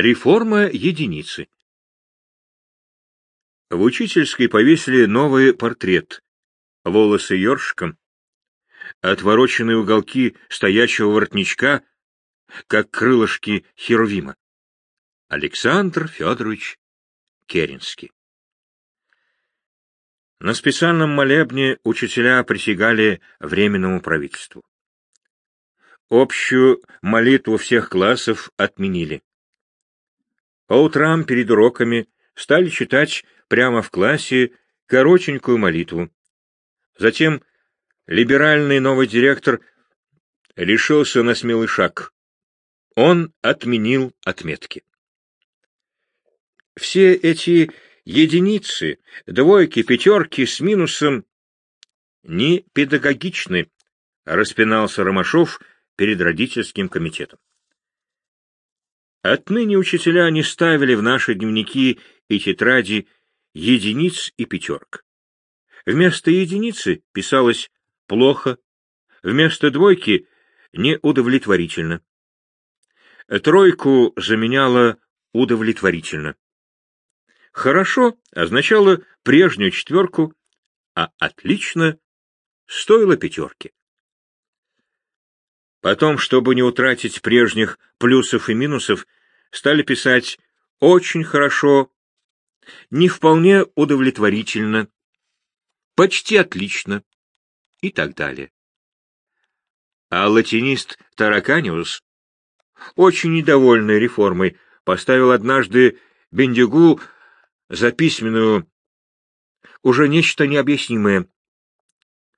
Реформа единицы. В учительской повесили новый портрет. Волосы ёршиком, отвороченные уголки стоячего воротничка, как крылышки Херувима. Александр Федорович Керенский. На специальном молебне учителя присягали Временному правительству. Общую молитву всех классов отменили. По утрам перед уроками стали читать прямо в классе коротенькую молитву. Затем либеральный новый директор решился на смелый шаг. Он отменил отметки. Все эти единицы, двойки, пятерки с минусом не педагогичны, распинался Ромашов перед родительским комитетом. Отныне учителя не ставили в наши дневники и тетради единиц и пятерок. Вместо единицы писалось «плохо», вместо двойки — «неудовлетворительно». Тройку заменяло «удовлетворительно». «Хорошо» означало прежнюю четверку, а «отлично» стоило пятерки. Потом, чтобы не утратить прежних плюсов и минусов, стали писать «очень хорошо», «не вполне удовлетворительно», «почти отлично» и так далее. А латинист Тараканиус, очень недовольный реформой, поставил однажды Бендигу за письменную уже нечто необъяснимое.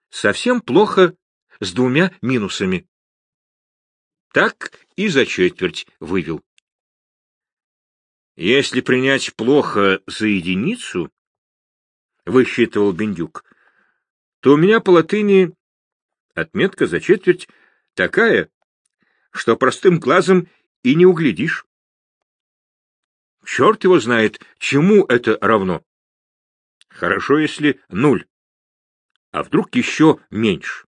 Совсем плохо с двумя минусами. Так и за четверть вывел. Если принять плохо за единицу, высчитывал Бендюк, то у меня по латыни отметка за четверть такая, что простым глазом и не углядишь. Черт его знает, чему это равно. Хорошо, если нуль. А вдруг еще меньше?